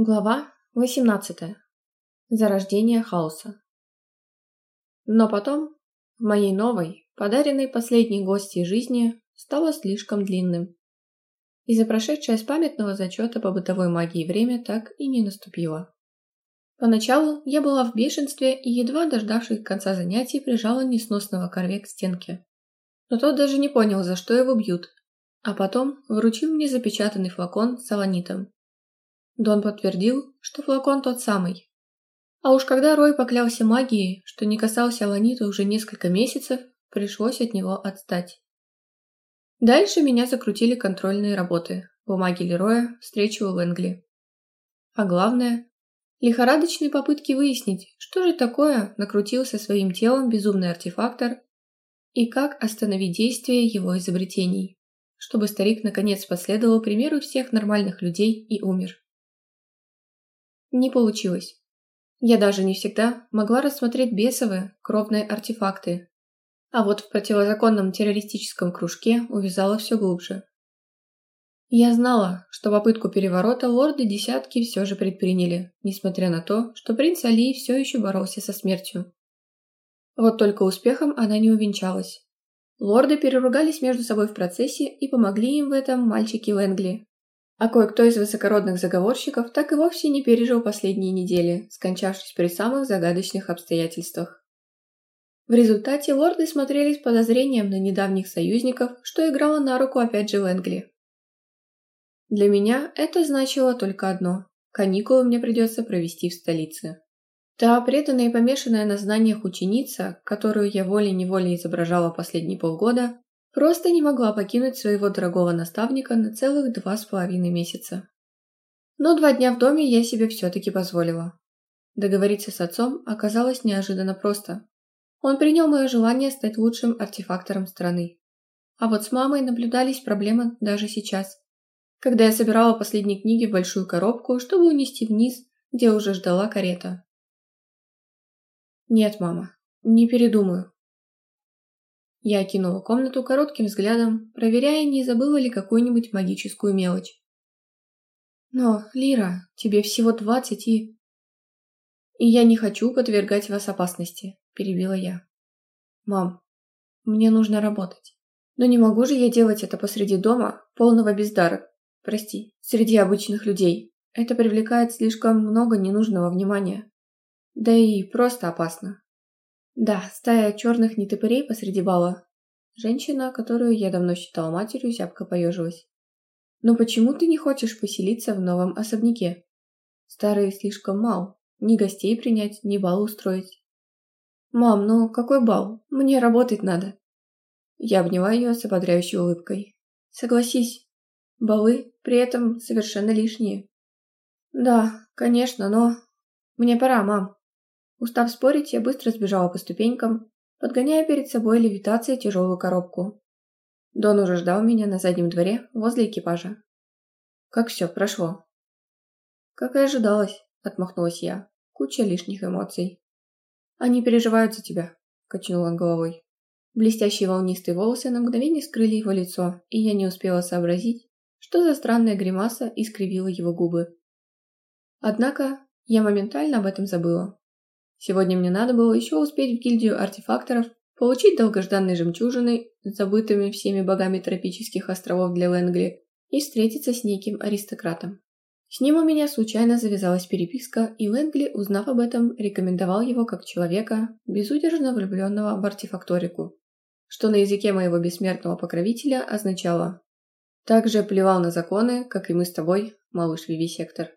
Глава 18. Зарождение хаоса. Но потом, в моей новой, подаренной последней гости жизни, стало слишком длинным. И за прошедшее с памятного зачета по бытовой магии время так и не наступило. Поначалу я была в бешенстве и, едва дождавшись конца занятий, прижала несносного корве к стенке. Но тот даже не понял, за что его бьют, а потом вручил мне запечатанный флакон с аланитом, Дон подтвердил, что флакон тот самый. А уж когда Рой поклялся магией, что не касался Ланита уже несколько месяцев, пришлось от него отстать. Дальше меня закрутили контрольные работы, бумаги Лероя, встречи у Лэнгли. А главное, лихорадочные попытки выяснить, что же такое накрутился своим телом безумный артефактор и как остановить действие его изобретений, чтобы старик наконец последовал примеру всех нормальных людей и умер. Не получилось. Я даже не всегда могла рассмотреть бесовые, кровные артефакты. А вот в противозаконном террористическом кружке увязала все глубже. Я знала, что попытку переворота лорды десятки все же предприняли, несмотря на то, что принц Али все еще боролся со смертью. Вот только успехом она не увенчалась. Лорды переругались между собой в процессе и помогли им в этом мальчики Лэнгли, а кое-кто из высокородных заговорщиков так и вовсе не пережил последние недели, скончавшись при самых загадочных обстоятельствах. В результате лорды смотрели с подозрением на недавних союзников, что играло на руку опять же Лэнгли. Для меня это значило только одно – каникулы мне придется провести в столице. Та преданная и помешанная на знаниях ученица, которую я волей-неволей изображала последние полгода, Просто не могла покинуть своего дорогого наставника на целых два с половиной месяца. Но два дня в доме я себе все-таки позволила. Договориться с отцом оказалось неожиданно просто. Он принял мое желание стать лучшим артефактором страны. А вот с мамой наблюдались проблемы даже сейчас, когда я собирала последние книги в большую коробку, чтобы унести вниз, где уже ждала карета. «Нет, мама, не передумаю», я окинула комнату коротким взглядом, проверяя, не забыла ли какую-нибудь магическую мелочь. «Но, Лира, тебе всего двадцать и...» «И я не хочу подвергать вас опасности», – перебила я. «Мам, мне нужно работать. Но не могу же я делать это посреди дома, полного бездарок. Прости, среди обычных людей. Это привлекает слишком много ненужного внимания. Да и просто опасно. Да, стая черных нетопырей посреди бала. Женщина, которую я давно считала матерью, зябко поежилась. Но почему ты не хочешь поселиться в новом особняке? Старый слишком мал. Ни гостей принять, ни бал устроить. Мам, ну какой бал? Мне работать надо. Я обняла ее с ободряющей улыбкой. Согласись, балы при этом совершенно лишние. Да, конечно, но... Мне пора, мам. Устав спорить, я быстро сбежала по ступенькам, подгоняя перед собой левитацией тяжелую коробку. Дон уже ждал меня на заднем дворе, возле экипажа. Как все прошло? Как и ожидалось, отмахнулась я. Куча лишних эмоций. Они переживают за тебя, качнул он головой. Блестящие волнистые волосы на мгновение скрыли его лицо, и я не успела сообразить, что за странная гримаса искривила его губы. Однако я моментально об этом забыла. Сегодня мне надо было еще успеть в гильдию артефакторов, получить долгожданные жемчужины, забытыми всеми богами тропических островов для Лэнгли, и встретиться с неким аристократом. С ним у меня случайно завязалась переписка, и Лэнгли, узнав об этом, рекомендовал его как человека, безудержно влюбленного в артефакторику, что на языке моего бессмертного покровителя означало «также плевал на законы, как и мы с тобой, малыш Вивисектор».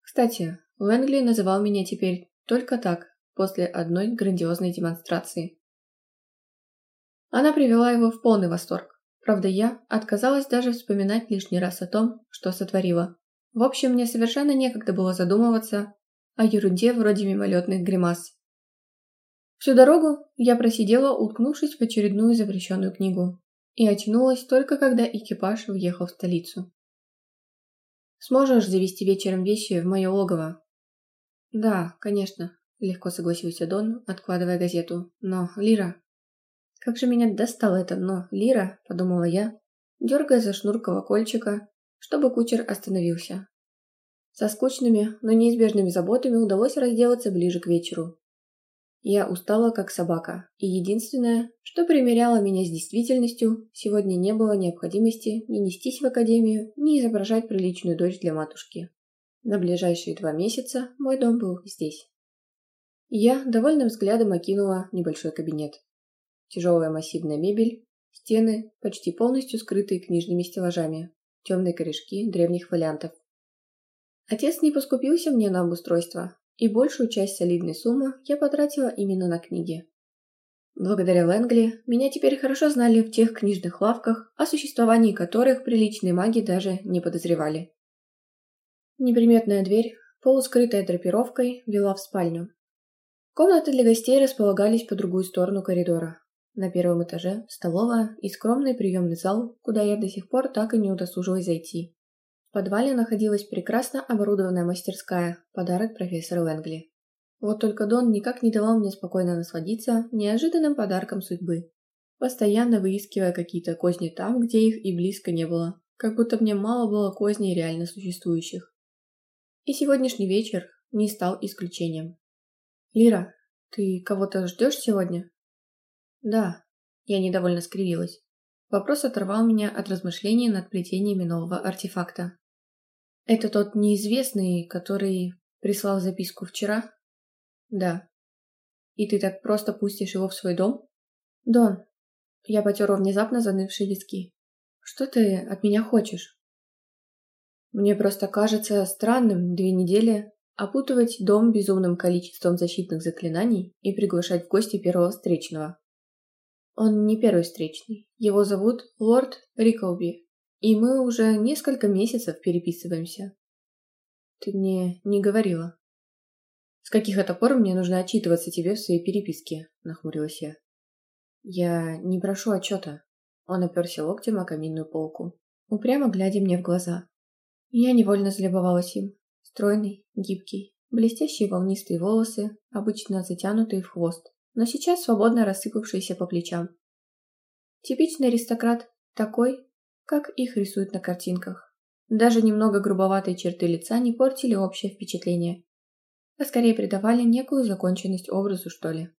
Кстати, Лэнгли называл меня теперь только так, после одной грандиозной демонстрации. Она привела его в полный восторг. Правда, я отказалась даже вспоминать лишний раз о том, что сотворила. В общем, мне совершенно некогда было задумываться о ерунде вроде мимолетных гримас. Всю дорогу я просидела, уткнувшись в очередную запрещенную книгу, и очнулась только когда экипаж въехал в столицу. «Сможешь завести вечером вещи в мое логово?» «Да, конечно», – легко согласился Дон, откладывая газету. «Но, Лира...» «Как же меня достало это «но, Лира», – подумала я, дергая за шнур колокольчика, чтобы кучер остановился. Со скучными, но неизбежными заботами удалось разделаться ближе к вечеру. Я устала, как собака, и единственное, что примеряло меня с действительностью, сегодня не было необходимости ни нестись в академию, ни изображать приличную дочь для матушки. На ближайшие два месяца мой дом был здесь. Я довольным взглядом окинула небольшой кабинет. Тяжелая массивная мебель, стены, почти полностью скрытые книжными стеллажами, темные корешки древних фолиантов. Отец не поскупился мне на обустройство, и большую часть солидной суммы я потратила именно на книги. Благодаря Лэнгли меня теперь хорошо знали в тех книжных лавках, о существовании которых приличные маги даже не подозревали. Неприметная дверь, полускрытая драпировкой, вела в спальню. Комнаты для гостей располагались по другую сторону коридора. На первом этаже столовая и скромный приемный зал, куда я до сих пор так и не удосужилась зайти. В подвале находилась прекрасно оборудованная мастерская, подарок профессора Лэнгли. Вот только Дон никак не давал мне спокойно насладиться неожиданным подарком судьбы, постоянно выискивая какие-то козни там, где их и близко не было, как будто мне мало было козней реально существующих. И сегодняшний вечер не стал исключением. «Лира, ты кого-то ждешь сегодня?» «Да», — я недовольно скривилась. Вопрос оторвал меня от размышлений над плетениями нового артефакта. «Это тот неизвестный, который прислал записку вчера?» «Да». «И ты так просто пустишь его в свой дом?» «Дон». Я потерла внезапно занывшие виски. «Что ты от меня хочешь?» Мне просто кажется странным две недели опутывать дом безумным количеством защитных заклинаний и приглашать в гости первого встречного. Он не первый встречный. Его зовут Лорд Риклби, и мы уже несколько месяцев переписываемся. Ты мне не говорила. С каких это пор мне нужно отчитываться тебе в своей переписке? Нахмурилась я. Я не прошу отчета. Он оперся локтем о каминную полку, упрямо глядя мне в глаза. Я невольно залюбовалась им. Стройный, гибкий, блестящие волнистые волосы, обычно затянутые в хвост, но сейчас свободно рассыпавшиеся по плечам. Типичный аристократ, такой, как их рисуют на картинках. Даже немного грубоватые черты лица не портили общее впечатление, а скорее придавали некую законченность образу, что ли.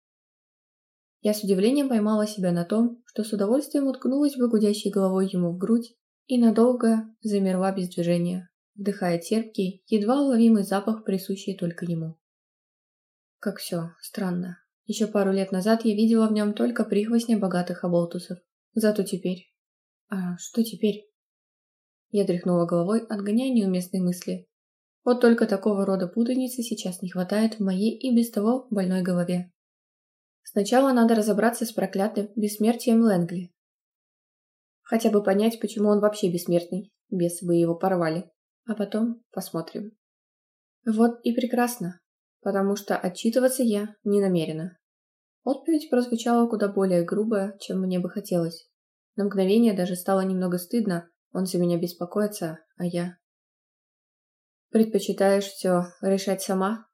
Я с удивлением поймала себя на том, что с удовольствием уткнулась бы гудящей головой ему в грудь и надолго замерла без движения, вдыхая терпкий, едва уловимый запах, присущий только ему. Как все странно. Еще пару лет назад я видела в нем только прихвостня богатых оболтусов. Зато теперь... А что теперь? Я тряхнула головой, отгоняя неуместные мысли. Вот только такого рода путаницы сейчас не хватает в моей и без того больной голове. Сначала надо разобраться с проклятым бессмертием Лэнгли, Хотя бы понять, почему он вообще бессмертный. Бесы бы его порвали. А потом посмотрим. Вот и прекрасно, потому что отчитываться я не намерена. Отповедь прозвучала куда более грубо, чем мне бы хотелось. На мгновение даже стало немного стыдно, он за меня беспокоится, а я... Предпочитаешь все решать сама?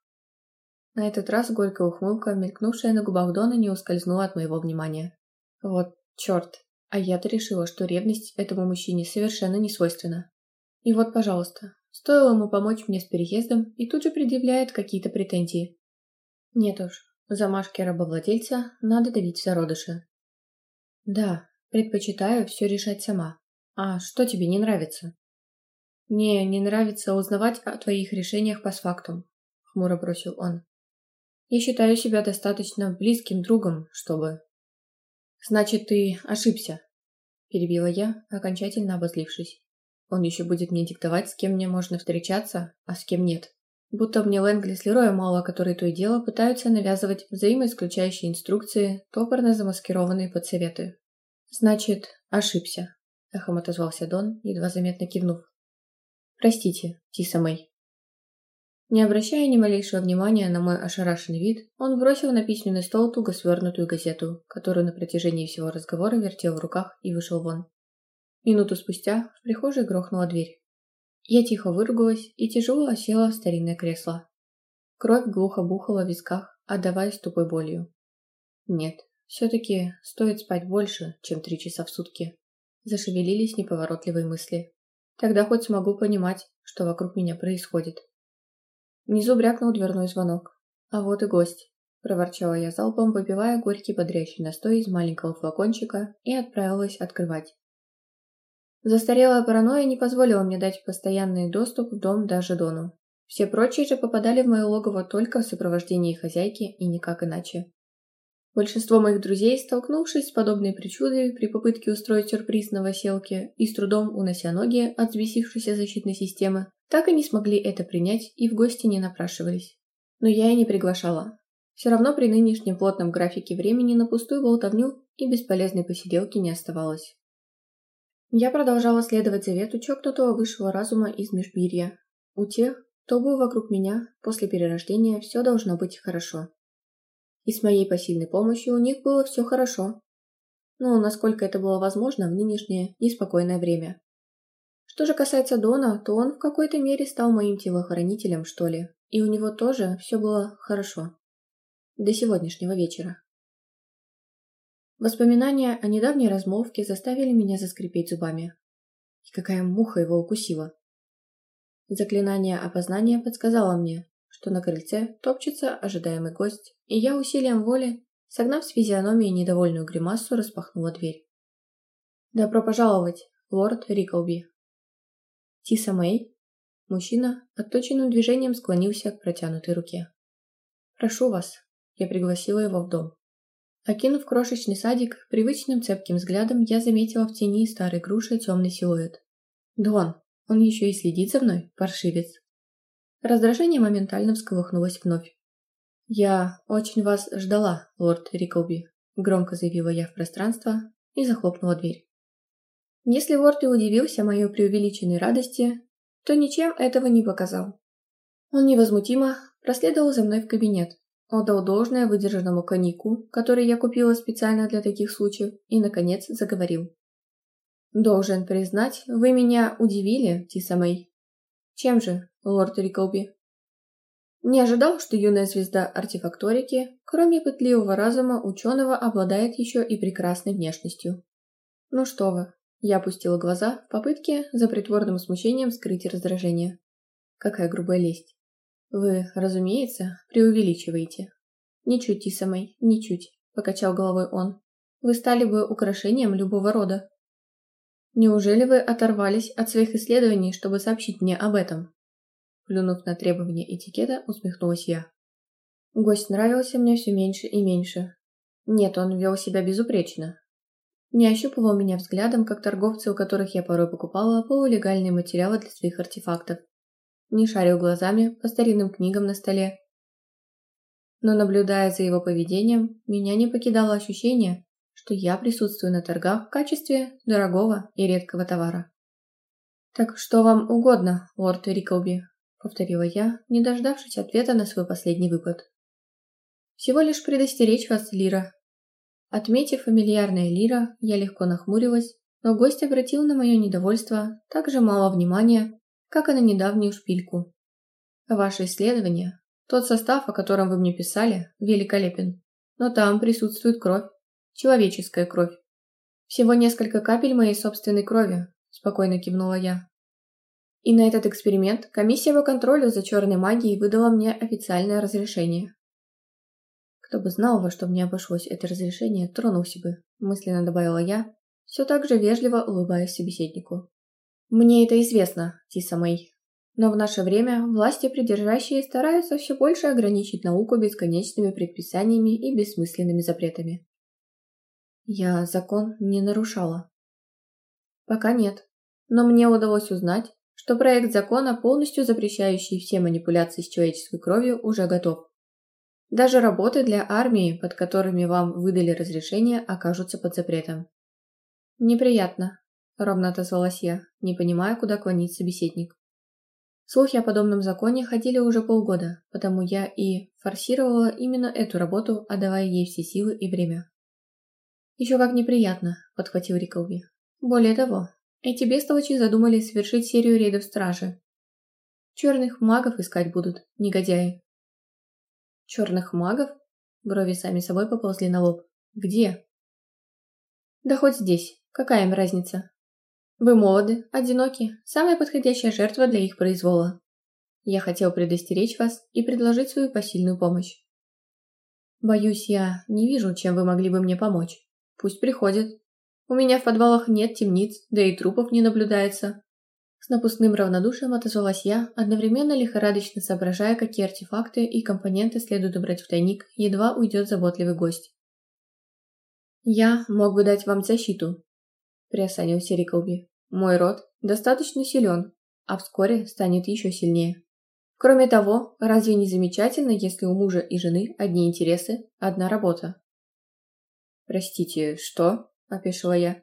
На этот раз горькая ухмылка, мелькнувшая на губах Дона, не ускользнула от моего внимания. Вот черт, а я-то решила, что ревность этому мужчине совершенно не свойственна. И вот, пожалуйста, стоило ему помочь мне с переездом и тут же предъявляет какие-то претензии. Нет уж, замашки рабовладельца надо давить в зародыше. Да, предпочитаю все решать сама. А что тебе не нравится? Мне не нравится узнавать о твоих решениях по фактам, хмуро бросил он. Я считаю себя достаточно близким другом, чтобы... «Значит, ты ошибся», – перебила я, окончательно обозлившись. «Он еще будет мне диктовать, с кем мне можно встречаться, а с кем нет. Будто мне Лэнгли с Лероя мало, которые то и дело пытаются навязывать взаимоисключающие инструкции, топорно замаскированные под советы». «Значит, ошибся», – эхом отозвался Дон, едва заметно кивнув. «Простите, Тиса Мэй». Не обращая ни малейшего внимания на мой ошарашенный вид, он бросил на письменный стол туго свернутую газету, которую на протяжении всего разговора вертел в руках и вышел вон. Минуту спустя в прихожей грохнула дверь. Я тихо выругалась и тяжело осела в старинное кресло. Кровь глухо бухала в висках, отдаваясь тупой болью. Нет, все-таки стоит спать больше, чем три часа в сутки. Зашевелились неповоротливые мысли. Тогда хоть смогу понимать, что вокруг меня происходит. Внизу брякнул дверной звонок. А вот и гость. Проворчала я залпом, выпивая горький бодрящий настой из маленького флакончика и отправилась открывать. Застарелая паранойя не позволила мне дать постоянный доступ в дом даже Дону. Все прочие же попадали в мое логово только в сопровождении хозяйки и никак иначе. Большинство моих друзей, столкнувшись с подобной причудой при попытке устроить сюрприз на Василке и с трудом унося ноги от взбесившейся защитной системы, так и не смогли это принять и в гости не напрашивались. Но я и не приглашала. Все равно при нынешнем плотном графике времени на пустую болтовню и бесполезной посиделки не оставалось. Я продолжала следовать завету чокнутого высшего разума из Межбирья. У тех, кто был вокруг меня, после перерождения все должно быть хорошо. И с моей посильной помощью у них было все хорошо. Ну, насколько это было возможно в нынешнее неспокойное время. Что же касается Дона, то он в какой-то мере стал моим телохранителем, что ли, и у него тоже все было хорошо. До сегодняшнего вечера. Воспоминания о недавней размолвке заставили меня заскрипеть зубами. И какая муха его укусила. Заклинание опознания подсказало мне, что на крыльце топчется ожидаемый гость, и я усилием воли, согнав с физиономии недовольную гримасу, распахнула дверь. «Добро пожаловать, лорд Риклби!» «Тиса Мэй?» Мужчина отточенным движением склонился к протянутой руке. «Прошу вас», — я пригласила его в дом. Окинув крошечный садик, привычным цепким взглядом я заметила в тени старой груши темный силуэт. «Дон, он еще и следит за мной, паршивец!» Раздражение моментально всколыхнулось вновь. «Я очень вас ждала, лорд Риклби», — громко заявила я в пространство и захлопнула дверь. Если лорд и удивился моей преувеличенной радости, то ничем этого не показал. Он невозмутимо проследовал за мной в кабинет, отдал должное выдержанному коньяку, который я купила специально для таких случаев, и, наконец, заговорил. «Должен признать, вы меня удивили, Тиса Мэй». «Чем же, лорд Риклби?» Не ожидал, что юная звезда артефакторики, кроме пытливого разума ученого, обладает еще и прекрасной внешностью. «Ну что вы», я опустила глаза в попытке за притворным смущением скрыть раздражение. Какая грубая лесть. Вы, разумеется, преувеличиваете. Ничуть, Тисамой, ничуть, покачал головой он. Вы стали бы украшением любого рода. Неужели вы оторвались от своих исследований, чтобы сообщить мне об этом? Плюнув на требования этикета, усмехнулась я. Гость нравился мне все меньше и меньше. Нет, он вел себя безупречно. Не ощупывал меня взглядом, как торговцы, у которых я порой покупала полулегальные материалы для своих артефактов не шарил глазами по старинным книгам на столе. Но наблюдая за его поведением, меня не покидало ощущение, что я присутствую на торгах в качестве дорогого и редкого товара. «Так что вам угодно, лорд Риклби?» — повторила я, не дождавшись ответа на свой последний выпад. «Всего лишь предостеречь вас, Лира». Отметив фамильярное Лира, я легко нахмурилась, но гость обратил на мое недовольство так же мало внимания, как и на недавнюю шпильку. Ваше исследование, тот состав, о котором вы мне писали, великолепен, но там присутствует кровь, человеческая кровь. Всего несколько капель моей собственной крови, спокойно кивнула я. И на этот эксперимент комиссия по контролю за черной магией выдала мне официальное разрешение. Кто бы знал, во что мне обошлось это разрешение, тронулся бы, мысленно добавила я, все так же вежливо улыбаясь собеседнику. Мне это известно, Тиса Мэй. Но в наше время власти придержащие стараются все больше ограничить науку бесконечными предписаниями и бессмысленными запретами. Я закон не нарушала. Пока нет. Но мне удалось узнать, что проект закона, полностью запрещающий все манипуляции с человеческой кровью, уже готов. Даже работы для армии, под которыми вам выдали разрешение, окажутся под запретом. Неприятно, ровно отозвалась я, не понимая, куда клонить собеседник. Слухи о подобном законе ходили уже полгода, потому я и форсировала именно эту работу, отдавая ей все силы и время. «Еще как неприятно», — подхватил Риклби. «Более того, эти бестолочи задумали совершить серию рейдов стражи. Черных магов искать будут, негодяи». «Черных магов?» Брови сами собой поползли на лоб. «Где?» «Да хоть здесь. Какая им разница?» Вы молоды, одиноки, самая подходящая жертва для их произвола. Я хотел предостеречь вас и предложить свою посильную помощь. Боюсь, я не вижу, чем вы могли бы мне помочь. Пусть приходят. У меня в подвалах нет темниц, да и трупов не наблюдается. С напускным равнодушием отозвалась я, одновременно лихорадочно соображая, какие артефакты и компоненты следует убрать в тайник, едва уйдет заботливый гость. «Я мог бы дать вам защиту», – приосанился Риклби. «Мой род достаточно силен, а вскоре станет еще сильнее. Кроме того, разве не замечательно, если у мужа и жены одни интересы, одна работа?» «Простите, что?» – опешила я.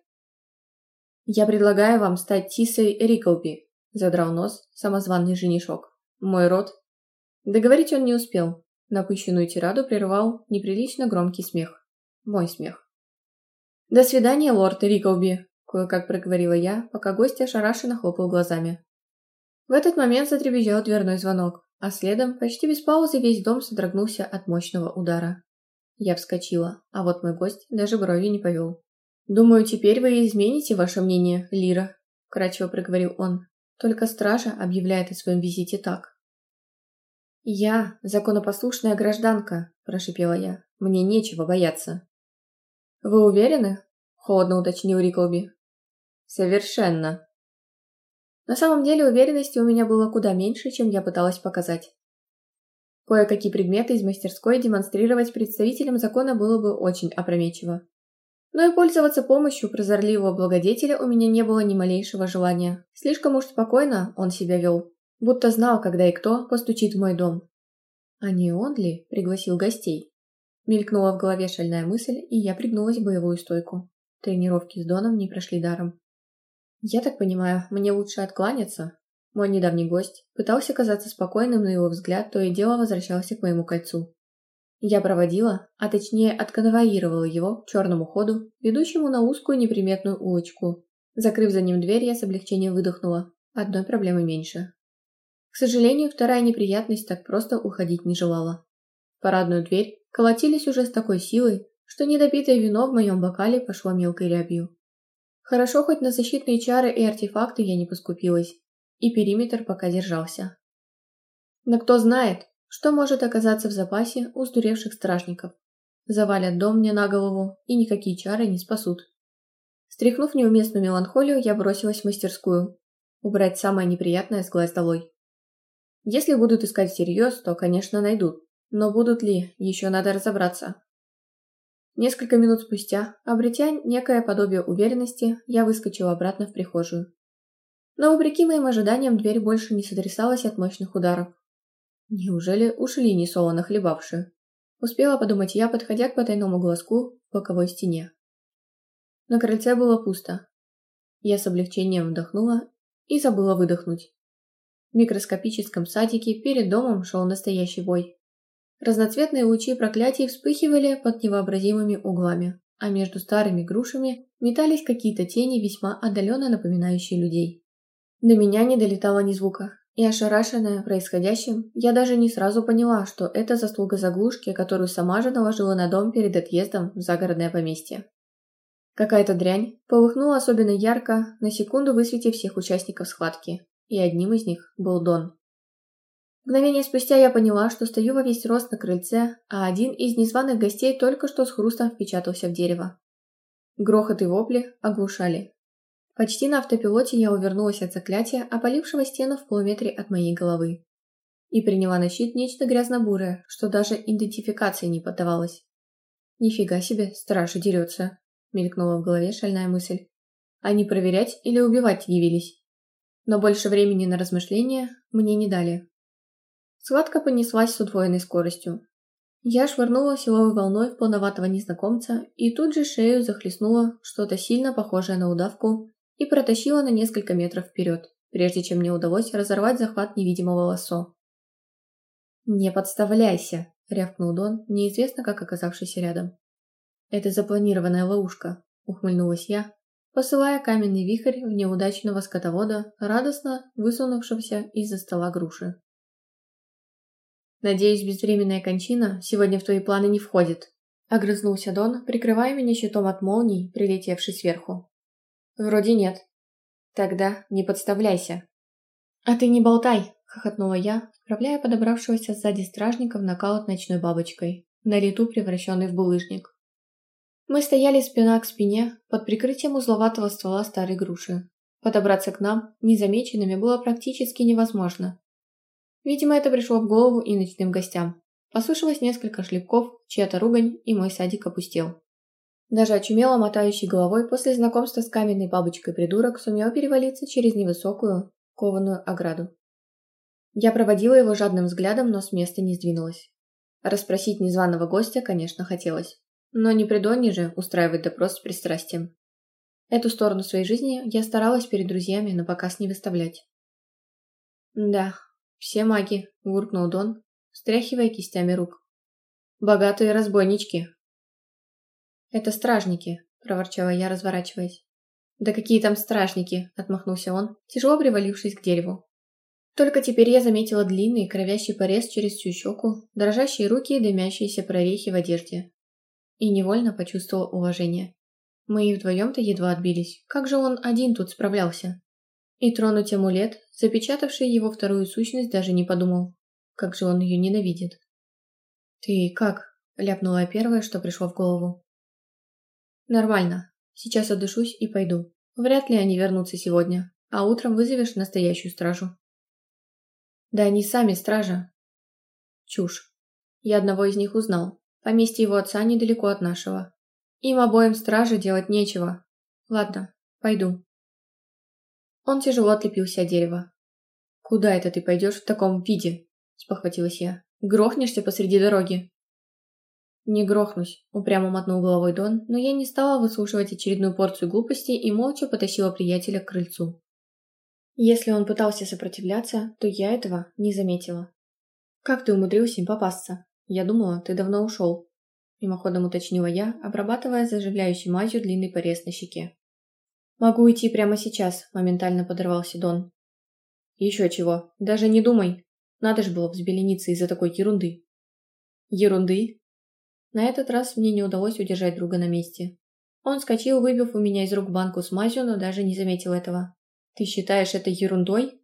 «Я предлагаю вам стать Тисой Риклби», – задрал нос самозванный женишок. «Мой род». Договорить он не успел. Напыщенную тираду прервал неприлично громкий смех. Мой смех. «До свидания, лорд Риклби», – кое-как проговорила я, пока гость ошарашенно хлопал глазами. В этот момент затребезжал дверной звонок, а следом, почти без паузы, весь дом содрогнулся от мощного удара. Я вскочила, а вот мой гость даже бровью не повел. «Думаю, теперь вы измените ваше мнение, Лира», – кратчево проговорил он. «Только стража объявляет о своем визите так». «Я законопослушная гражданка», – прошипела я. «Мне нечего бояться». «Вы уверены?» – холодно уточнил Риклби. «Совершенно». На самом деле уверенности у меня было куда меньше, чем я пыталась показать. Кое-какие предметы из мастерской демонстрировать представителям закона было бы очень опрометчиво. Но и пользоваться помощью прозорливого благодетеля у меня не было ни малейшего желания. Слишком уж спокойно он себя вел, будто знал, когда и кто постучит в мой дом. А не он ли пригласил гостей? Мелькнула в голове шальная мысль, и я пригнулась в боевую стойку. Тренировки с Доном не прошли даром. Я так понимаю, мне лучше откланяться? Мой недавний гость пытался казаться спокойным, но его взгляд то и дело возвращался к моему кольцу. Я проводила, а точнее отконвоировала его к черному ходу, ведущему на узкую неприметную улочку. Закрыв за ним дверь, я с облегчением выдохнула. Одной проблемы меньше. К сожалению, вторая неприятность так просто уходить не желала. В парадную дверь колотились уже с такой силой, что недопитое вино в моем бокале пошло мелкой рябью. Хорошо, хоть на защитные чары и артефакты я не поскупилась, и периметр пока держался. Но кто знает, что может оказаться в запасе у сдуревших стражников. Завалят дом мне на голову, и никакие чары не спасут. Стряхнув неуместную меланхолию, я бросилась в мастерскую. Убрать самое неприятное с глаз долой. Если будут искать всерьез, то, конечно, найдут. Но будут ли, еще надо разобраться. Несколько минут спустя, обретя некое подобие уверенности, я выскочила обратно в прихожую. Но, вопреки моим ожиданиям, дверь больше не сотрясалась от мощных ударов. Неужели ушли несолоно хлебавшие? Успела подумать я, подходя к потайному глазку в боковой стене. На крыльце было пусто. Я с облегчением вдохнула и забыла выдохнуть. В микроскопическом садике перед домом шел настоящий бой. Разноцветные лучи проклятий вспыхивали под невообразимыми углами, а между старыми грушами метались какие-то тени, весьма отдаленно напоминающие людей. До меня не долетало ни звука, и ошарашенная происходящим, я даже не сразу поняла, что это заслуга заглушки, которую сама же наложила на дом перед отъездом в загородное поместье. Какая-то дрянь полыхнула особенно ярко, на секунду высветив всех участников схватки, и одним из них был Дон. Мгновение спустя я поняла, что стою во весь рост на крыльце, а один из незваных гостей только что с хрустом впечатался в дерево. Грохот и вопли оглушали, Почти на автопилоте я увернулась от заклятия, опалившего стену в полуметре от моей головы. И приняла на щит нечто грязно-бурое, что даже идентификации не поддавалось. «Нифига себе, страж дерется», — мелькнула в голове шальная мысль. «Они проверять или убивать явились?» Но больше времени на размышления мне не дали. Схватка понеслась с удвоенной скоростью. Я швырнула силовой волной в полноватого незнакомца и тут же шею захлестнуло что-то сильно похожее на удавку и протащила на несколько метров вперед, прежде чем мне удалось разорвать захват невидимого лассо. «Не подставляйся!» — рявкнул Дон, неизвестно как оказавшийся рядом. «Это запланированная ловушка», — ухмыльнулась я, посылая каменный вихрь в неудачного скотовода, радостно высунувшегося из-за стола груши. «Надеюсь, безвременная кончина сегодня в твои планы не входит», — огрызнулся Дон, прикрывая меня щитом от молний, прилетевшей сверху. «Вроде нет». «Тогда не подставляйся». «А ты не болтай», хохотнула я, отправляя подобравшегося сзади стражника в нокаут ночной бабочкой, на лету превращенный в булыжник. Мы стояли спина к спине под прикрытием узловатого ствола старой груши. Подобраться к нам незамеченными было практически невозможно. Видимо, это пришло в голову и ночным гостям. Послышалось несколько шлепков, чья-то ругань, и мой садик опустел. Даже очумело мотающий головой после знакомства с каменной бабочкой придурок сумел перевалиться через невысокую кованую ограду. Я проводила его жадным взглядом, но с места не сдвинулась. Расспросить незваного гостя, конечно, хотелось. Но не при Донне же устраивать допрос с пристрастием. Эту сторону своей жизни я старалась перед друзьями на показ не выставлять. «Да, все маги», – буркнул Дон, стряхивая кистями рук. «Богатые разбойнички». «Это стражники», – проворчала я, разворачиваясь. «Да какие там стражники?» – отмахнулся он, тяжело привалившись к дереву. Только теперь я заметила длинный кровящий порез через всю щеку, дрожащие руки и дымящиеся прорехи в одежде. И невольно почувствовала уважение. Мы и вдвоем-то едва отбились. Как же он один тут справлялся? И тронуть амулет, запечатавший его вторую сущность, даже не подумал. Как же он ее ненавидит. «Ты как?» – ляпнула первое, что пришло в голову. «Нормально. Сейчас отдышусь и пойду. Вряд ли они вернутся сегодня, а утром вызовешь настоящую стражу». Да они сами стража. Чушь. Я одного из них узнал. Поместье его отца недалеко от нашего. Им обоим стражи делать нечего. Ладно, пойду. Он тяжело отлепился от дерева. «Куда это ты пойдешь в таком виде?» – спохватилась я. «Грохнешься посреди дороги?» «Не грохнусь», – упрямо мотнул головой Дон, но я не стала выслушивать очередную порцию глупости и молча потащила приятеля к крыльцу. Если он пытался сопротивляться, то я этого не заметила. «Как ты умудрился им попасться? Я думала, ты давно ушел», – мимоходом уточнила я, обрабатывая заживляющей мазью длинный порез на щеке. «Могу уйти прямо сейчас», – моментально подорвался Дон. «Еще чего, даже не думай. Надо же было взбелениться из-за такой ерунды». «Ерунды?» На этот раз мне не удалось удержать друга на месте. Он скочил, выбив у меня из рук банку с мазью, но даже не заметил этого. Ты считаешь это ерундой?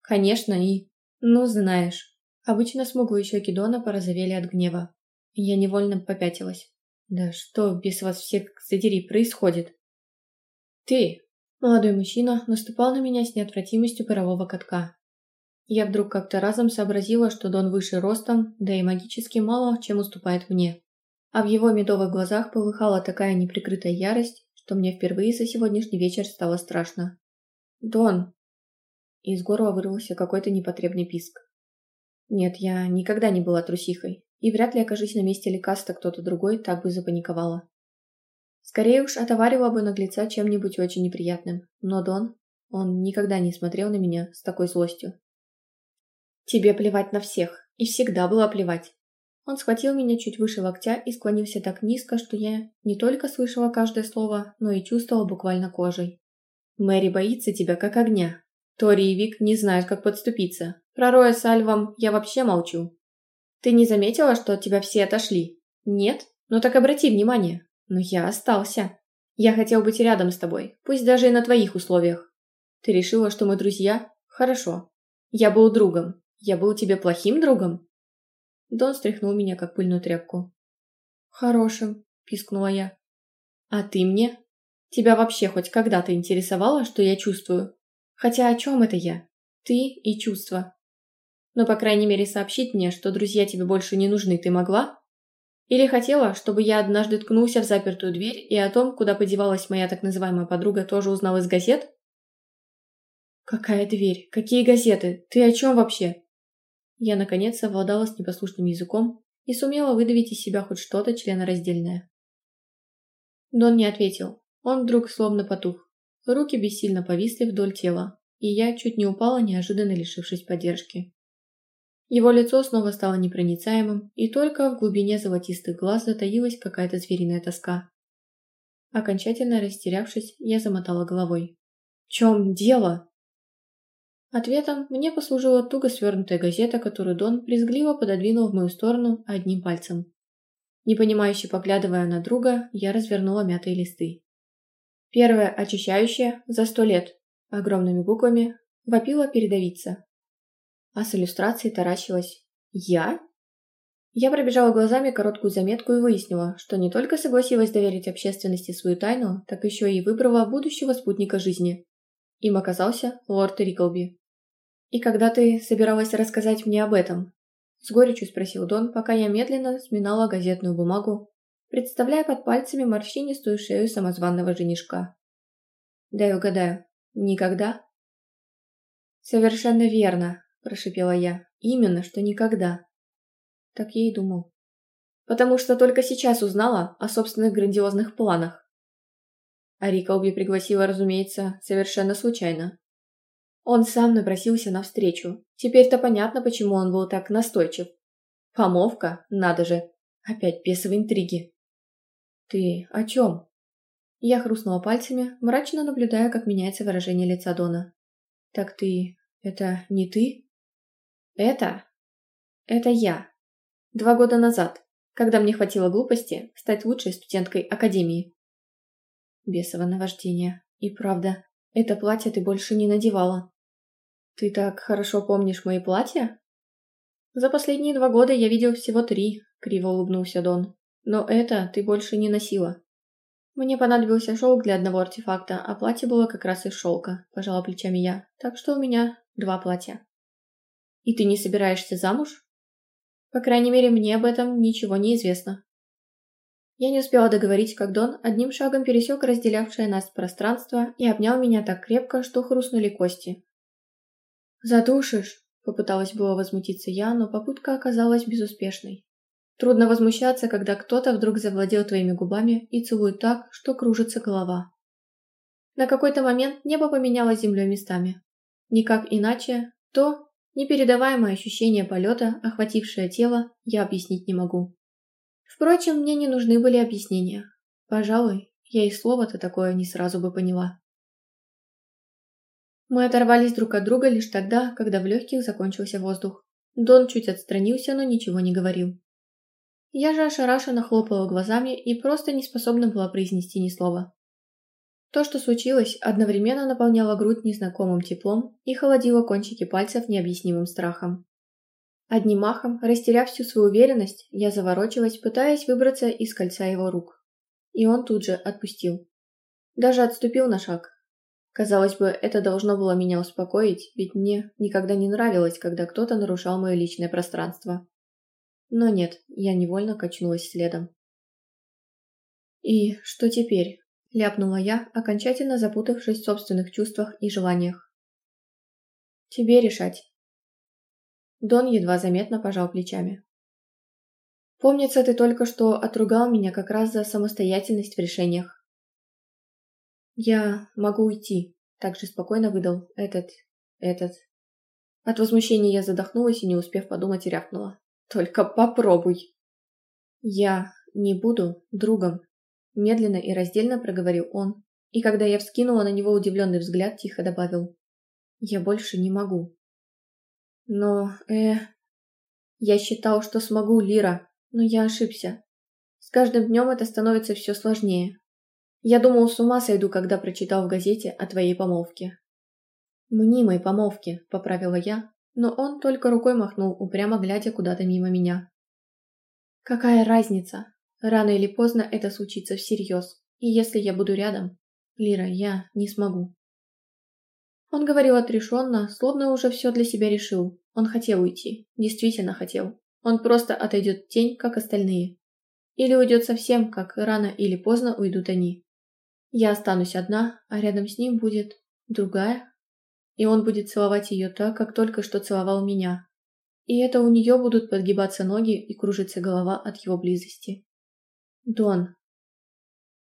Конечно, и... Ну, знаешь. Обычно смуглые щеки Дона порозовели от гнева. Я невольно попятилась. Да что, без вас всех, задери, происходит? Ты, молодой мужчина, наступал на меня с неотвратимостью парового катка. Я вдруг как-то разом сообразила, что Дон выше ростом, да и магически мало чем уступает мне. А в его медовых глазах полыхала такая неприкрытая ярость, что мне впервые за сегодняшний вечер стало страшно. «Дон!» Из горла вырвался какой-то непотребный писк. Нет, я никогда не была трусихой, и вряд ли окажись на месте лекаста кто-то другой, так бы запаниковала. Скорее уж отоварила бы наглеца чем-нибудь очень неприятным, но Дон, он никогда не смотрел на меня с такой злостью. «Тебе плевать на всех, и всегда было плевать». Он схватил меня чуть выше локтя и склонился так низко, что я не только слышала каждое слово, но и чувствовала буквально кожей. Мэри боится тебя как огня. Тори и Вик не знают, как подступиться. Про Роя с Альвом я вообще молчу. Ты не заметила, что от тебя все отошли? Нет? Ну так обрати внимание. Но я остался. Я хотел быть рядом с тобой, пусть даже и на твоих условиях. Ты решила, что мы друзья? Хорошо. Я был другом. Я был тебе плохим другом? Дон стряхнул меня, как пыльную тряпку. «Хорошим», – пискнула я. «А ты мне?» Тебя вообще хоть когда-то интересовало, что я чувствую? Хотя о чем это я? Ты и чувства. Но, по крайней мере, сообщить мне, что друзья тебе больше не нужны, ты могла? Или хотела, чтобы я однажды ткнулся в запертую дверь и о том, куда подевалась моя так называемая подруга, тоже узнал из газет? Какая дверь? Какие газеты? Ты о чем вообще? Я, наконец, совладала с непослушным языком и сумела выдавить из себя хоть что-то членораздельное. Дон не ответил, он вдруг словно потух. Руки бессильно повисли вдоль тела, и я чуть не упала, неожиданно лишившись поддержки. Его лицо снова стало непроницаемым, и только в глубине золотистых глаз затаилась какая-то звериная тоска. Окончательно растерявшись, я замотала головой. «В чем дело?» Ответом мне послужила туго свернутая газета, которую Дон брезгливо пододвинул в мою сторону одним пальцем. Непонимающе поглядывая на друга, я развернула мятые листы. Первое очищающее за сто лет, огромными буквами, вопила передовица. а с иллюстрацией таращилась «Я?» Я пробежала глазами короткую заметку и выяснила, что не только согласилась доверить общественности свою тайну, так еще и выбрала будущего спутника жизни. Им оказался лорд Риклби. «И когда ты собиралась рассказать мне об этом?» С горечью спросил Дон, пока я медленно сминала газетную бумагу, представляя под пальцами морщинистую шею самозванного женишка. «Дай угадаю. Никогда?» «Совершенно верно», – прошипела я. «Именно, что никогда». Так я и думал. Потому что только сейчас узнала о собственных грандиозных планах. А Риклби пригласила, разумеется, совершенно случайно. Он сам напросился навстречу. Теперь-то понятно, почему он был так настойчив. Помовка? Надо же. Опять бесовые интриги. «Ты о чем?» Я хрустнула пальцами, мрачно наблюдая, как меняется выражение лица Дона. «Так ты... это не ты?» «Это? Это я. Два года назад, когда мне хватило глупости стать лучшей студенткой Академии». Бесово наваждение. И правда, это платье ты больше не надевала. Ты так хорошо помнишь мои платья? За последние два года я видел всего три, криво улыбнулся Дон. Но это ты больше не носила. Мне понадобился шелк для одного артефакта, а платье было как раз из шелка, пожала плечами я. Так что у меня два платья. И ты не собираешься замуж? По крайней мере, мне об этом ничего не известно. Я не успела договорить, как Дон одним шагом пересек разделявшее нас пространство и обнял меня так крепко, что хрустнули кости. «Задушишь!» – попыталась было возмутиться я, но попытка оказалась безуспешной. Трудно возмущаться, когда кто-то вдруг завладел твоими губами и целует так, что кружится голова. На какой-то момент небо поменялось землей местами. Никак иначе то непередаваемое ощущение полета, охватившее тело, я объяснить не могу. Впрочем, мне не нужны были объяснения. Пожалуй, я и слово-то такое не сразу бы поняла. Мы оторвались друг от друга лишь тогда, когда в легких закончился воздух. Дон чуть отстранился, но ничего не говорил. Я же ошарашенно хлопала глазами и просто не способна была произнести ни слова. То, что случилось, одновременно наполняло грудь незнакомым теплом и холодило кончики пальцев необъяснимым страхом. Одним махом, растеряв всю свою уверенность, я заворочилась, пытаясь выбраться из кольца его рук. И он тут же отпустил. Даже отступил на шаг. Казалось бы, это должно было меня успокоить, ведь мне никогда не нравилось, когда кто-то нарушал мое личное пространство. Но нет, я невольно качнулась следом. «И что теперь?» – ляпнула я, окончательно запутавшись в собственных чувствах и желаниях. «Тебе решать». Дон едва заметно пожал плечами. «Помнится, ты только что отругал меня как раз за самостоятельность в решениях». «Я могу уйти», – также спокойно выдал этот... этот... От возмущения я задохнулась и, не успев подумать, рявкнула. Только попробуй. Я не буду другом, медленно и раздельно проговорил он, и когда я вскинула на него удивленный взгляд, тихо добавил. Я больше не могу. Но, э... Я считал, что смогу, Лира, но я ошибся. С каждым днем это становится все сложнее. Я думал, с ума сойду, когда прочитал в газете о твоей помолвке. «Мнимой помолвке», — поправила я, но он только рукой махнул, упрямо глядя куда-то мимо меня. Какая разница? Рано или поздно это случится всерьез, и если я буду рядом, Лира, я не смогу. Он говорил отрешенно, словно уже все для себя решил. Он хотел уйти, действительно хотел. Он просто отойдет в тень, как остальные. Или уйдет совсем, как рано или поздно уйдут они. Я останусь одна, а рядом с ним будет другая, и он будет целовать ее так, как только что целовал меня. И это у нее будут подгибаться ноги и кружиться голова от его близости. Дон.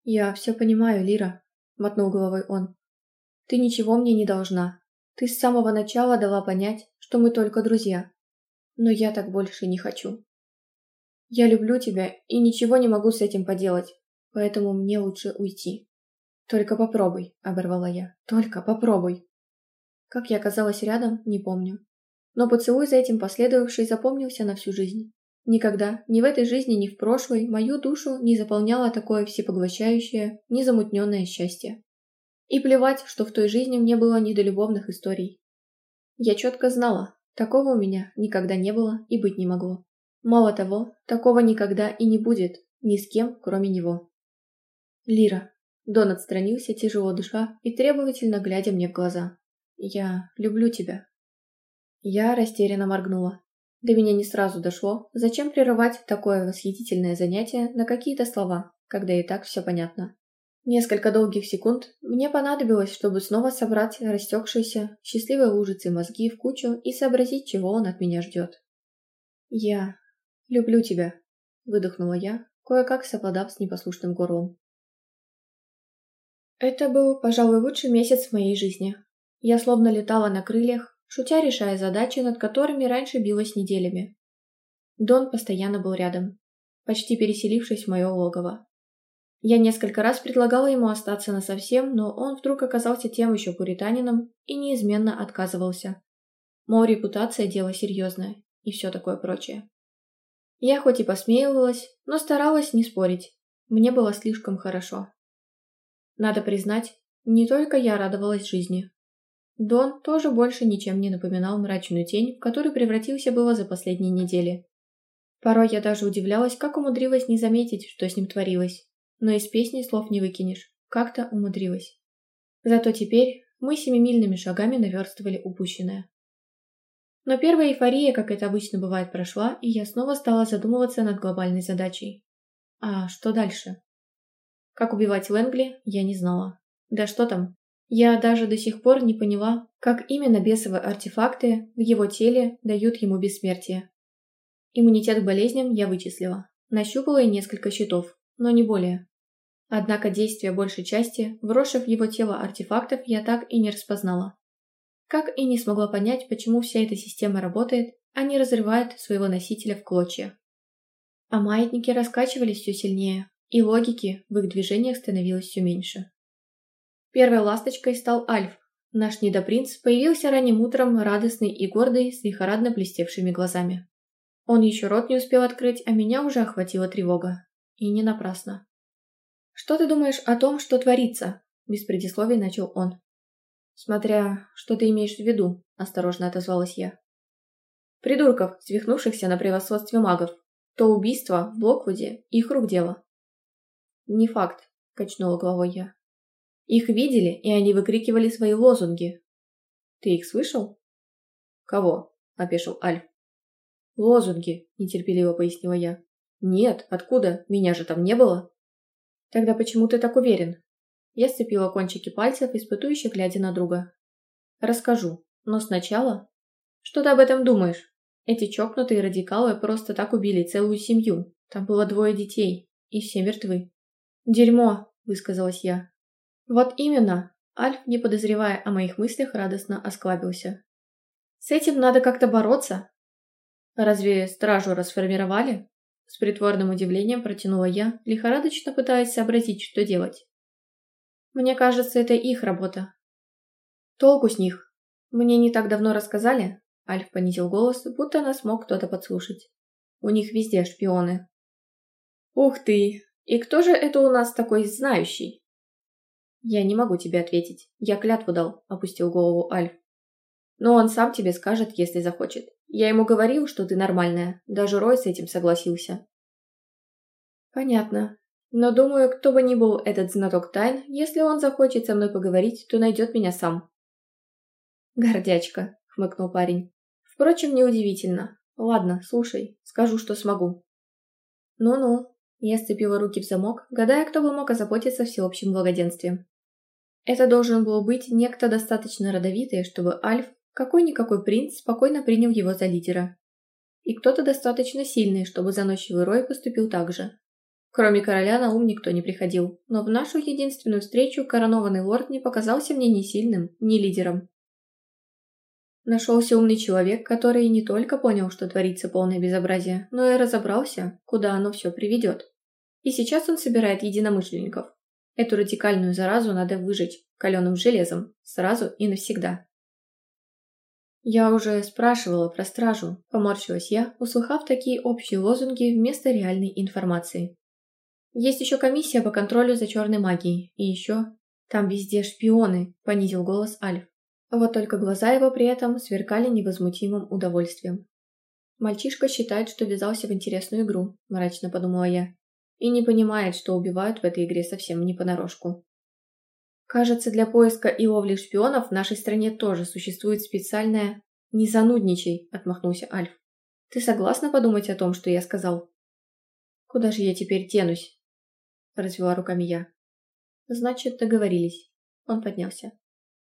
Я все понимаю, Лира, мотнул головой он. Ты ничего мне не должна. Ты с самого начала дала понять, что мы только друзья. Но я так больше не хочу. Я люблю тебя и ничего не могу с этим поделать, поэтому мне лучше уйти. Только попробуй, оборвала я. Только попробуй. Как я оказалась рядом, не помню. Но поцелуй за этим последовавший запомнился на всю жизнь. Никогда, ни в этой жизни, ни в прошлой, мою душу не заполняло такое всепоглощающее, незамутненное счастье. И плевать, что в той жизни мне было не до любовных историй. Я четко знала, Такого у меня никогда не было и быть не могло. Мало того, такого никогда и не будет, ни с кем, кроме него. Лира. Дон отстранился, тяжело дыша и требовательно глядя мне в глаза. «Я люблю тебя». Я растерянно моргнула. До меня не сразу дошло, зачем прерывать такое восхитительное занятие на какие-то слова, когда и так все понятно. Несколько долгих секунд мне понадобилось, чтобы снова собрать растекшиеся, счастливые лужицы мозги в кучу и сообразить, чего он от меня ждет. «Я люблю тебя», — выдохнула я, кое-как совладав с непослушным горлом. Это был, пожалуй, лучший месяц в моей жизни. Я словно летала на крыльях, шутя решая задачи, над которыми раньше билась неделями. Дон постоянно был рядом, почти переселившись в мое логово. Я несколько раз предлагала ему остаться насовсем, но он вдруг оказался тем еще пуританином и неизменно отказывался. Мол, репутация – дело серьезное и все такое прочее. Я хоть и посмеивалась, но старалась не спорить. Мне было слишком хорошо. Надо признать, не только я радовалась жизни. Дон тоже больше ничем не напоминал мрачную тень, в которую превратился было за последние недели. Порой я даже удивлялась, как умудрилась не заметить, что с ним творилось. Но из песни слов не выкинешь. Как-то умудрилась. Зато теперь мы семимильными шагами наверстывали упущенное. Но первая эйфория, как это обычно бывает, прошла, и я снова стала задумываться над глобальной задачей. А что дальше? Как убивать Лэнгли, я не знала. Да что там, я даже до сих пор не поняла, как именно бесовые артефакты в его теле дают ему бессмертие. Иммунитет к болезням я вычислила. Нащупала и несколько щитов, но не более. Однако действия большей части, вросших в его тело артефактов, я так и не распознала. Как и не смогла понять, почему вся эта система работает, а не разрывает своего носителя в клочья. А маятники раскачивались все сильнее, и логики в их движениях становилось все меньше. Первой ласточкой стал Альф. Наш недопринц появился ранним утром, радостный и гордый, с лихорадно блестевшими глазами. Он еще рот не успел открыть, а меня уже охватила тревога. И не напрасно. «Что ты думаешь о том, что творится?» Без предисловий начал он. «Смотря, что ты имеешь в виду», – осторожно отозвалась я. «Придурков, свихнувшихся на превосходстве магов. То убийство в Блоквуде – их рук дело. «Не факт», – качнула головой я. «Их видели, и они выкрикивали свои лозунги». «Ты их слышал?» «Кого?» – опешил Альф. «Лозунги», – нетерпеливо пояснила я. «Нет, откуда? Меня же там не было». «Тогда почему ты так уверен?» Я сцепила кончики пальцев, испытующе глядя на друга. «Расскажу, но сначала...» «Что ты об этом думаешь? Эти чокнутые радикалы просто так убили целую семью. Там было двое детей, и все мертвы. «Дерьмо», — высказалась я. «Вот именно», — Альф, не подозревая о моих мыслях, радостно осклабился. «С этим надо как-то бороться». «Разве стражу расформировали?» С притворным удивлением протянула я, лихорадочно пытаясь сообразить, что делать. «Мне кажется, это их работа». «Толку с них. Мне не так давно рассказали?» Альф понизил голос, будто нас мог кто-то подслушать. «У них везде шпионы». «Ух ты!» «И кто же это у нас такой знающий?» «Я не могу тебе ответить. Я клятву дал», — опустил голову Альф. «Но он сам тебе скажет, если захочет. Я ему говорил, что ты нормальная. Даже Рой с этим согласился». «Понятно. Но думаю, кто бы ни был этот знаток тайн, если он захочет со мной поговорить, то найдет меня сам». «Гордячка», — хмыкнул парень. «Впрочем, неудивительно. Ладно, слушай, скажу, что смогу». «Ну-ну», я сцепила руки в замок, гадая, кто бы мог озаботиться всеобщим благоденствием. Это должен был быть некто достаточно родовитый, чтобы Альф, какой-никакой принц, спокойно принял его за лидера. И кто-то достаточно сильный, чтобы заносчивый Рой поступил так же. Кроме короля на ум никто не приходил, но в нашу единственную встречу коронованный лорд не показался мне ни сильным, ни лидером. Нашелся умный человек, который не только понял, что творится полное безобразие, но и разобрался, куда оно все приведет. И сейчас он собирает единомышленников. Эту радикальную заразу надо выжечь каленым железом, сразу и навсегда. Я уже спрашивала про стражу, поморщилась я, услыхав такие общие лозунги вместо реальной информации. Есть еще комиссия по контролю за черной магией, и еще... Там везде шпионы, понизил голос Альф. Вот только глаза его при этом сверкали невозмутимым удовольствием. «Мальчишка считает, что ввязался в интересную игру», – мрачно подумала я, «и не понимает, что убивают в этой игре совсем не понарошку». Кажется, для поиска и ловли шпионов в нашей стране тоже существует специальная... «Не занудничай», — отмахнулся Альф. «Ты согласна подумать о том, что я сказал?» «Куда же я теперь тянусь?» — развела руками я. «Значит, договорились». Он поднялся.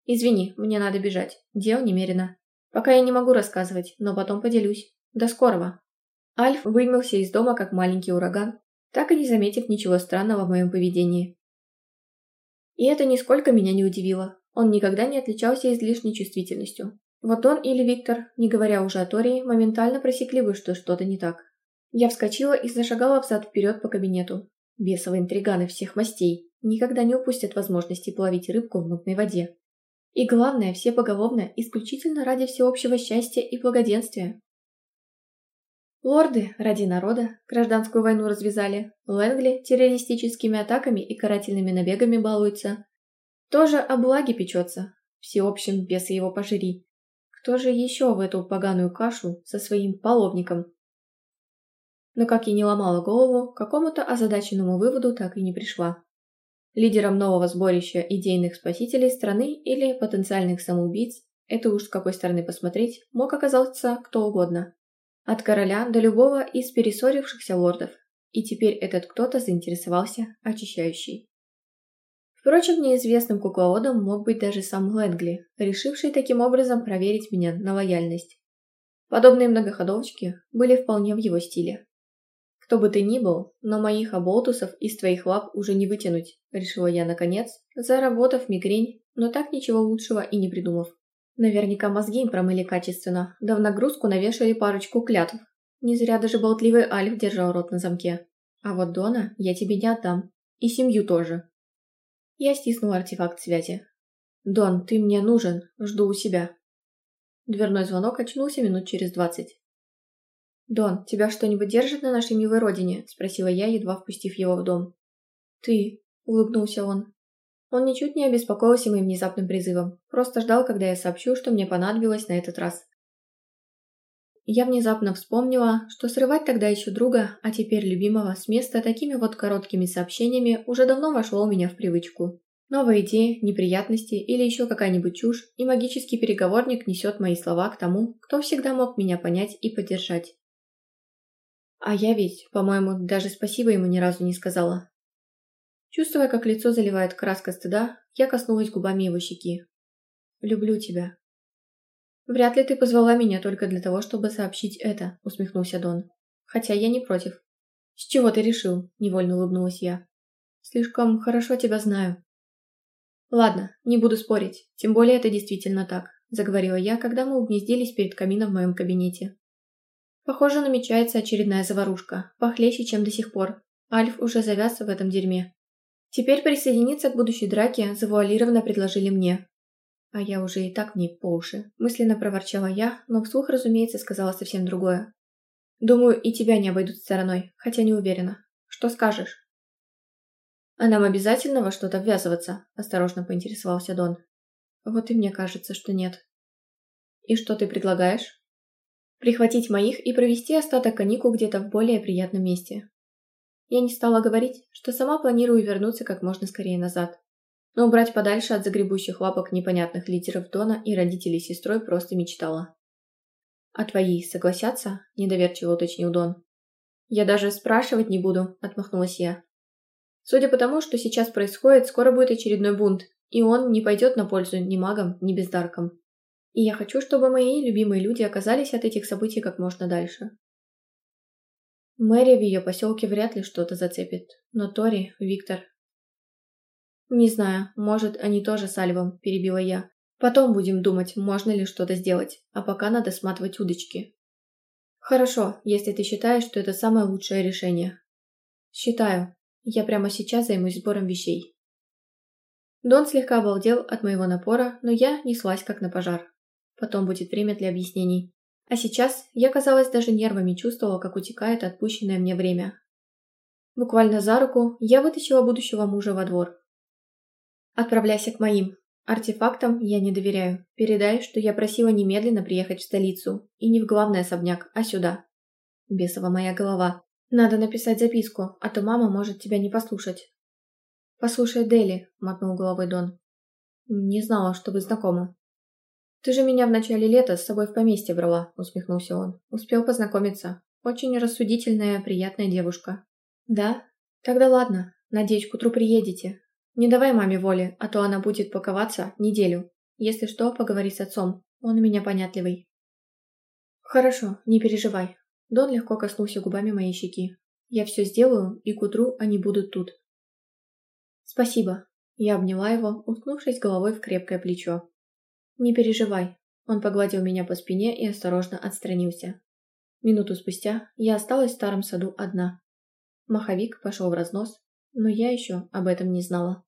«Извини, мне надо бежать. Дел немерено. Пока я не могу рассказывать, но потом поделюсь. До скорого». Альф вымылся из дома, как маленький ураган, так и не заметив ничего странного в моем поведении. И это нисколько меня не удивило. Он никогда не отличался излишней чувствительностью. Вот он или Виктор, не говоря уже о Тории, моментально просекли бы, что что-то не так. Я вскочила и зашагала взад-вперед по кабинету. Бесовые интриганы всех мастей никогда не упустят возможности половить рыбку в мутной воде. И главное, все поголовно, исключительно ради всеобщего счастья и благоденствия. Лорды ради народа гражданскую войну развязали, Лэнгли террористическими атаками и карательными набегами балуется. Тоже о благе печется, всеобщем бесы его пожири. Кто же еще в эту поганую кашу со своим половником? Но как я не ломала голову, к какому-то озадаченному выводу так и не пришла. Лидером нового сборища идейных спасителей страны или потенциальных самоубийц, это уж с какой стороны посмотреть, мог оказаться кто угодно. От короля до любого из перессорившихся лордов. И теперь этот кто-то заинтересовался очищающей. Впрочем, неизвестным кукловодом мог быть даже сам Лэнгли, решивший таким образом проверить меня на лояльность. Подобные многоходовочки были вполне в его стиле. «Кто бы ты ни был, но моих оболтусов из твоих лап уже не вытянуть», – решила я наконец, заработав мигрень, но так ничего лучшего и не придумав. Наверняка мозги им промыли качественно, да в нагрузку навешали парочку клятв. Не зря даже болтливый Альф держал рот на замке. А вот Дона я тебе не отдам. И семью тоже. Я стиснула артефакт связи. «Дон, ты мне нужен. Жду у себя». Дверной звонок очнулся минут через двадцать. «Дон, тебя что-нибудь держит на нашей милой родине?» – спросила я, едва впустив его в дом. «Ты», – улыбнулся он. Он ничуть не обеспокоился моим внезапным призывом, просто ждал, когда я сообщу, что мне понадобилось на этот раз. Я внезапно вспомнила, что срывать тогда еще друга, а теперь любимого, с места такими вот короткими сообщениями уже давно вошло у меня в привычку. Новая идея, неприятности или еще какая-нибудь чушь, и магический переговорник несет мои слова к тому, кто всегда мог меня понять и поддержать. А я ведь, по-моему, даже спасибо ему ни разу не сказала. Чувствуя, как лицо заливает краска стыда, я коснулась губами его щеки. «Люблю тебя». «Вряд ли ты позвала меня только для того, чтобы сообщить это», — усмехнулся Дон. «Хотя я не против». «С чего ты решил?» — невольно улыбнулась я. «Слишком хорошо тебя знаю». «Ладно, не буду спорить, тем более это действительно так», — заговорила я, когда мы угнездились перед камином в моем кабинете. Похоже, намечается очередная заварушка, похлеще, чем до сих пор. Альф уже завяз в этом дерьме. Теперь присоединиться к будущей драке завуалированно предложили мне. А я уже и так в ней по уши. Мысленно проворчала я, но вслух, разумеется, сказала совсем другое. Думаю, и тебя не обойдут стороной, хотя не уверена. Что скажешь? А нам обязательно во что-то ввязываться? Осторожно поинтересовался Дон. Вот и мне кажется, что нет. И что ты предлагаешь? Прихватить моих и провести остаток каникул где-то в более приятном месте. Я не стала говорить, что сама планирую вернуться как можно скорее назад. Но убрать подальше от загребущих лапок непонятных лидеров Дона и родителей сестрой просто мечтала. «А твои согласятся?» – недоверчиво уточнил Дон. «Я даже спрашивать не буду», – отмахнулась я. «Судя по тому, что сейчас происходит, скоро будет очередной бунт, и он не пойдет на пользу ни магам, ни бездаркам. И я хочу, чтобы мои любимые люди оказались от этих событий как можно дальше. Мэри в ее поселке вряд ли что-то зацепит, но Тори, Виктор... «Не знаю, может, они тоже с Альвом», – перебила я. «Потом будем думать, можно ли что-то сделать, а пока надо сматывать удочки». «Хорошо, если ты считаешь, что это самое лучшее решение». «Считаю. Я прямо сейчас займусь сбором вещей». Дон слегка обалдел от моего напора, но я неслась как на пожар. Потом будет время для объяснений. А сейчас я, казалось, даже нервами чувствовала, как утекает отпущенное мне время. Буквально за руку я вытащила будущего мужа во двор. «Отправляйся к моим», – Артефактам я не доверяю. Передай, что я просила немедленно приехать в столицу. И не в главный особняк, а сюда. Бесова моя голова. Надо написать записку, а то мама может тебя не послушать. «Послушай, Дели», — мотнул головой Дон. «Не знала, что вы знакомы». «Ты же меня в начале лета с собой в поместье брала», — усмехнулся он. «Успел познакомиться. Очень рассудительная, приятная девушка». «Да? Тогда ладно. Надеюсь, к утру приедете. Не давай маме воли, а то она будет паковаться неделю. Если что, поговори с отцом. Он у меня понятливый». «Хорошо, не переживай». Дон легко коснулся губами моей щеки. «Я все сделаю, и к утру они будут тут». «Спасибо». Я обняла его, уткнувшись головой в крепкое плечо. «Не переживай». Он погладил меня по спине и осторожно отстранился. Минуту спустя я осталась в старом саду одна. Маховик пошел в разнос, но я еще об этом не знала.